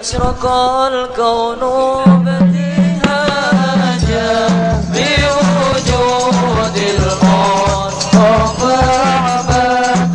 أشرق الكون ابتهاجا بوجود المصطفى عبد